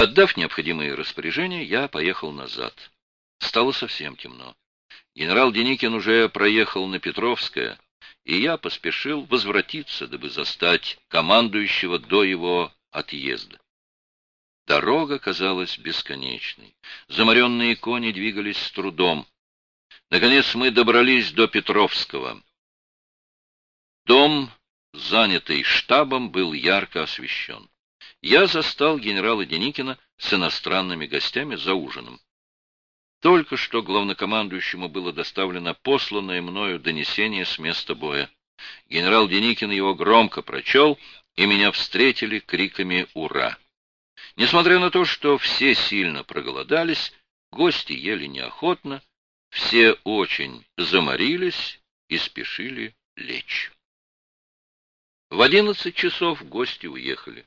Отдав необходимые распоряжения, я поехал назад. Стало совсем темно. Генерал Деникин уже проехал на Петровское, и я поспешил возвратиться, дабы застать командующего до его отъезда. Дорога казалась бесконечной. Заморенные кони двигались с трудом. Наконец мы добрались до Петровского. Дом, занятый штабом, был ярко освещен. Я застал генерала Деникина с иностранными гостями за ужином. Только что главнокомандующему было доставлено посланное мною донесение с места боя. Генерал Деникин его громко прочел, и меня встретили криками «Ура!». Несмотря на то, что все сильно проголодались, гости ели неохотно, все очень заморились и спешили лечь. В одиннадцать часов гости уехали.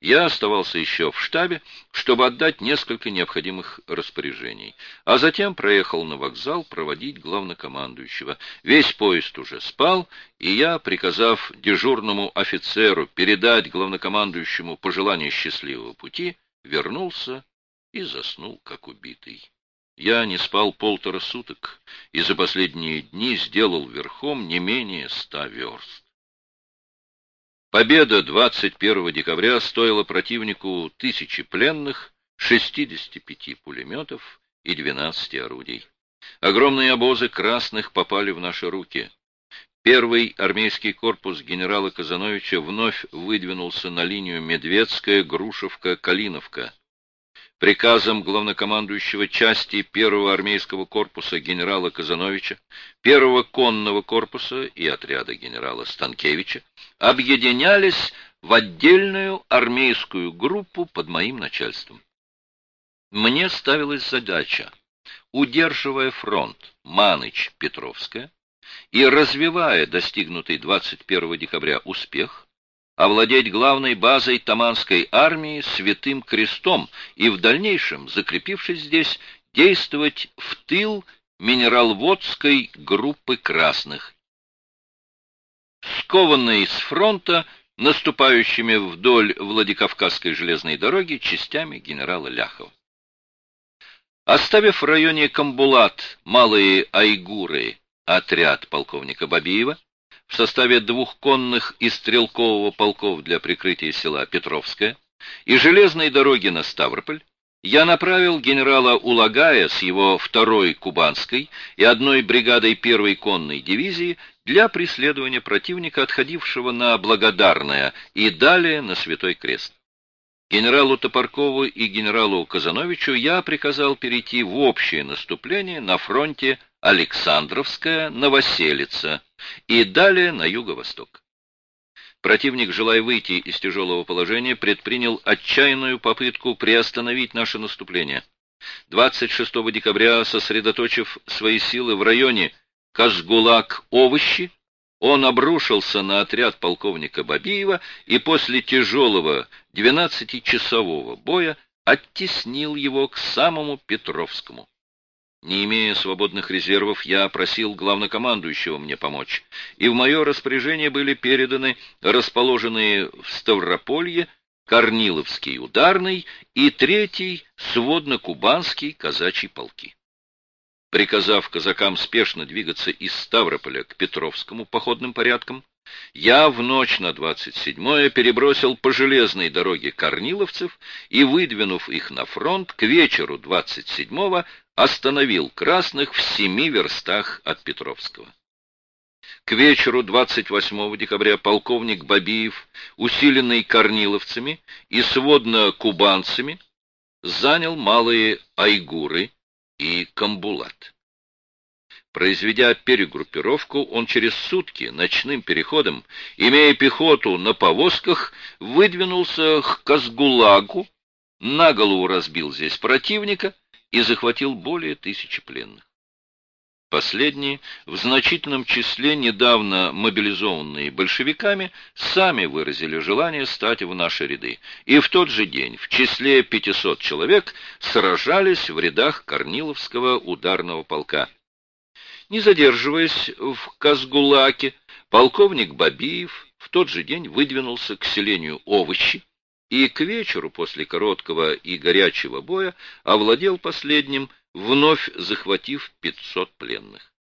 Я оставался еще в штабе, чтобы отдать несколько необходимых распоряжений, а затем проехал на вокзал проводить главнокомандующего. Весь поезд уже спал, и я, приказав дежурному офицеру передать главнокомандующему пожелание счастливого пути, вернулся и заснул, как убитый. Я не спал полтора суток, и за последние дни сделал верхом не менее ста верст. Победа 21 декабря стоила противнику тысячи пленных, 65 пулеметов и 12 орудий. Огромные обозы красных попали в наши руки. Первый армейский корпус генерала Казановича вновь выдвинулся на линию Медведская-Грушевка-Калиновка. Приказом главнокомандующего части первого армейского корпуса генерала Казановича, первого конного корпуса и отряда генерала Станкевича объединялись в отдельную армейскую группу под моим начальством. Мне ставилась задача, удерживая фронт Маныч-Петровская и развивая достигнутый 21 декабря успех, овладеть главной базой Таманской армии Святым Крестом и в дальнейшем, закрепившись здесь, действовать в тыл минералводской группы красных. Скованные с фронта, наступающими вдоль Владикавказской железной дороги частями генерала Ляхова. Оставив в районе Камбулат малые Айгуры отряд полковника Бабиева, в составе двух конных и стрелкового полков для прикрытия села Петровское и железной дороги на Ставрополь, я направил генерала Улагая с его второй Кубанской и одной бригадой первой конной дивизии для преследования противника, отходившего на Благодарное и далее на Святой Крест. Генералу Топоркову и генералу Казановичу я приказал перейти в общее наступление на фронте Александровская, Новоселица и далее на юго-восток. Противник, желая выйти из тяжелого положения, предпринял отчаянную попытку приостановить наше наступление. 26 декабря, сосредоточив свои силы в районе Казгулак-Овощи, он обрушился на отряд полковника Бабиева и после тяжелого 12-часового боя оттеснил его к самому Петровскому. Не имея свободных резервов, я просил главнокомандующего мне помочь, и в мое распоряжение были переданы расположенные в Ставрополье Корниловский ударный и третий сводно-кубанский казачий полки. Приказав казакам спешно двигаться из Ставрополя к Петровскому походным порядкам, я в ночь на 27-е перебросил по железной дороге корниловцев и, выдвинув их на фронт, к вечеру 27-го остановил красных в семи верстах от Петровского. К вечеру 28 декабря полковник Бабиев, усиленный корниловцами и сводно-кубанцами, занял малые Айгуры и Камбулат. Произведя перегруппировку, он через сутки ночным переходом, имея пехоту на повозках, выдвинулся к Казгулагу, на голову разбил здесь противника и захватил более тысячи пленных. Последние, в значительном числе недавно мобилизованные большевиками, сами выразили желание стать в наши ряды, и в тот же день в числе 500 человек сражались в рядах Корниловского ударного полка. Не задерживаясь в Казгулаке, полковник Бабиев в тот же день выдвинулся к селению Овощи и к вечеру после короткого и горячего боя овладел последним, вновь захватив 500 пленных.